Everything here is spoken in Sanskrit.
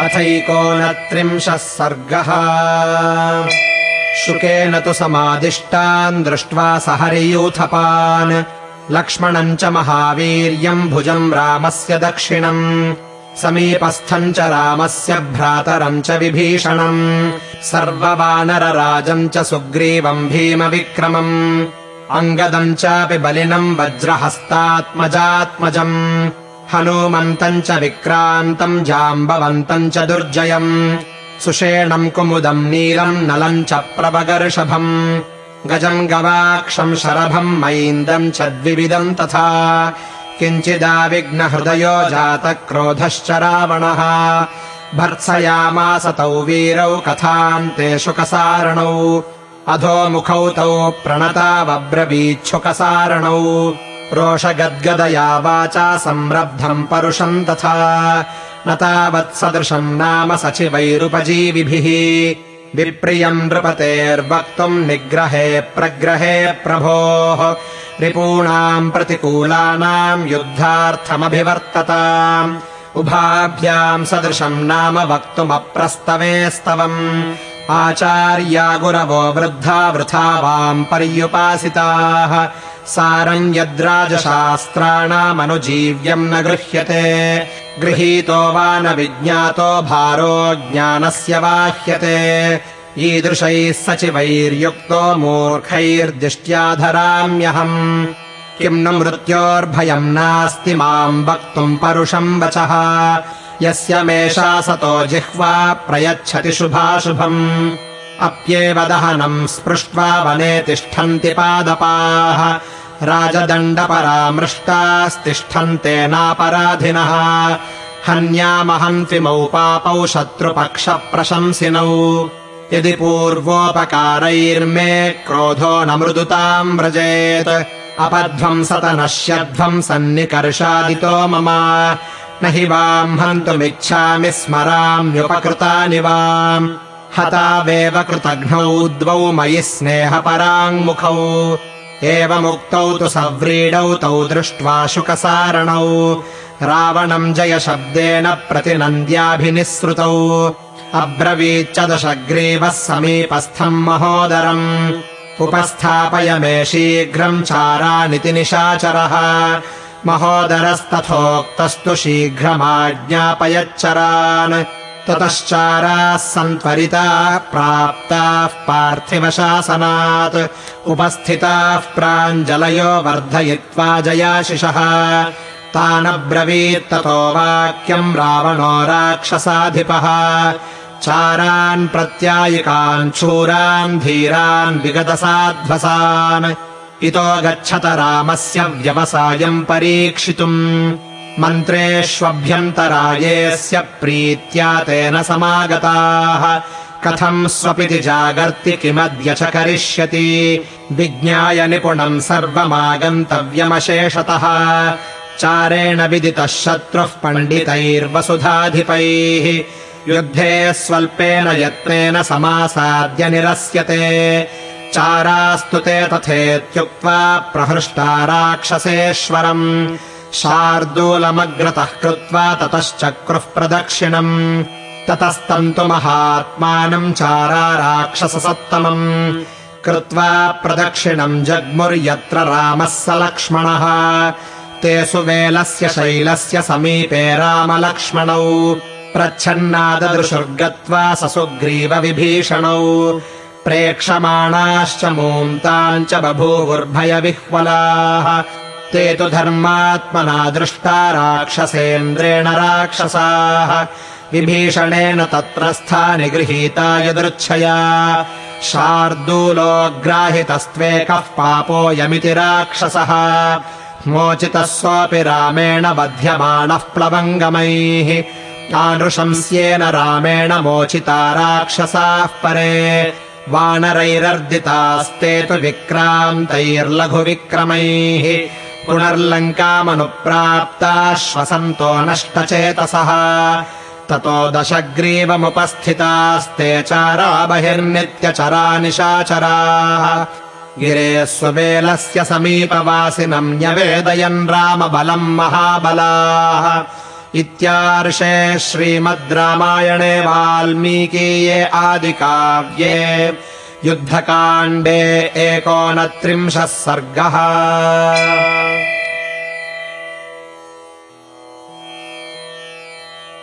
अथैकोनत्रिंशः सर्गः। शुकेन तु समादिष्टान् दृष्ट्वा स हरियूथपान् लक्ष्मणम् च महावीर्यम् भुजम् रामस्य दक्षिणम् समीपस्थम् च रामस्य भ्रातरम् च विभीषणम् सर्ववानरराजम् च सुग्रीवम् भीमविक्रमम्। अङ्गदम् चापि बलिनम् वज्रहस्तात्मजात्मजम् हनूमन्तम् च विक्रान्तम् जाम्बवन्तम् च दुर्जयम्। सुषेणम् कुमुदम् नीलम् नलम् च प्रवगर्षभम् गजम् गवाक्षम् शरभम् मैन्दम् च द्विविदम् तथा। किञ्चिदाविघ्नहृदयो जातक्रोधश्च रावणः। भर्त्सयामास तौ वीरौ कथान्ते शुकसारणौ अधोमुखौ तौ प्रणतावब्रवीच्छुकसारणौ रोषगद्गदया वाचा संरब्धम् परुषम् तथा। न तावत्सदृशम् नाम सचिवैरुपजीविभिः। विप्रियम् नृपतेर्वक्तुम् निग्रहे प्रग्रहे प्रभोः। रिपूणाम् प्रतिकूलानाम् युद्धार्थमभिवर्तताम्। उभाभ्याम् सदृशम् नाम वक्तुमप्रस्तवेस्तवम्। आचार्या गुरवो वृद्धा वृथा वाम् पर्युपासिताः सारम् यद्राजशास्त्राणामनुजीव्यम् न गृह्यते। गृहीतो वा न विज्ञातो भारो ज्ञानस्य वाह्यते ईदृशैः सचिवैर्युक्तो मूर्खैर्दिष्ट्या धराम्यहम् किम् न मृत्योर्भयम् नास्ति माम् वक्तुम् परुषम् वचः। यस्य मेषा सतो जिह्वा प्रयच्छति शुभाशुभम् अप्येव दहनम् स्पृष्ट्वा वने तिष्ठन्ति पादपाः। राजदण्डपरामृष्टास्तिष्ठन्ते नापराधिनः। हन्यामहन्त्विमौ पापौ शत्रुपक्षप्रशंसिनौ। यदि पूर्वोपकारैर्मे क्रोधो न मृदुताम् व्रजेत् अपध्वंसतनश्यध्वम् सन्निकर्षादितो मम। न हि वाम् हन्तुमिच्छामि स्मराम्युपकृतानि वाम् हतावेव कृतघ्नौ द्वौ मयि स्नेहपराङ्मुखौ। एवमुक्तौ तु सव्रीडौ तौ दृष्ट्वा शुकसारणौ। रावणम् जयशब्देन प्रतिनन्द्याभिनिःसृतौ। अब्रवीच्च दशग्रीवः समीपस्थम् महोदरम्। उपस्थापय मे शीघ्रम् चारानिति निशाचरः। महोदरस्तथोक्तस्तु शीघ्रमाज्ञापयच्चरान् ततश्चाराः सन्त्वरिताः प्राप्ताः पार्थिवशासनात् उपस्थिताः प्राञ्जलयो वर्धयित्वा जयाशिषः तानब्रवीत्ततो वाक्यम् रावणो राक्षसाधिपः। चारान् प्रत्यायिकान् शूरान् धीरान् विगतसाध्वसान्। इतो गच्छत रामस्य व्यवसायम् परीक्षितुम् मन्त्रेष्वभ्यन्तरायेऽस्य प्रीत्या तेन समागताः। कथम् स्वपिति जागर्ति किमद्य च करिष्यति? विज्ञाय निपुणम् सर्वमागन्तव्यमशेषतः। चारेण विदितः शत्रुः पण्डितैर्वसुधाधिपैः। युद्धे स्वल्पेन यत्नेन समासाद्य निरस्यते। चारास्तु ते तथेत्युक्त्वा प्रहृष्टा राक्षसेश्वरम् शार्दूलमग्रतः कृत्वा ततश्चक्रुः प्रदक्षिणम्। ततस्तम् तु महात्मानम् चारा राक्षससत्तमम् कृत्वा प्रदक्षिणम् जग्मुर्यत्र रामः स लक्ष्मणः। ते सुवेलस्य शैलस्य समीपे रामलक्ष्मणौ। प्रच्छन्नाददृशुर्गत्वा स सुग्रीवविभीषणौ प्रेक्षमाणाश्च मून्ताम् च बभूवुर्भयविह्वलाः ते तु धर्मात्मना दृष्टा राक्षसेन्द्रेण राक्षसाः। विभीषणेन तत्रस्थानि गृहीता यदृच्छया। शार्दूलोऽग्राहितस्त्वेकः पापोऽयमिति राक्षसः। मोचितः सोऽपि रामेण बध्यमाणः प्लवङ्गमैः। तानृशंस्येन रामेण मोचिता राक्षसाः परे। वानरैरर्दितास्ते तु विक्रान्तैर्लघुविक्रमैः पुनर्लङ्कामनुप्राप्ताश्वसन्तो नष्टचेतसः। ततो दशग्रीवमुपस्थितास्ते चारा बहिर्नित्यचरा निशाचराः। गिरे स्ववेलस्य समीपवासिनम् न्यवेदयन् रामबलम् महाबलाः। इत्यार्षे श्रीमद् रामायणे वाल्मीकीये आदिकाव्ये। युद्धकाण्डे एकोनत्रिंशः सर्गः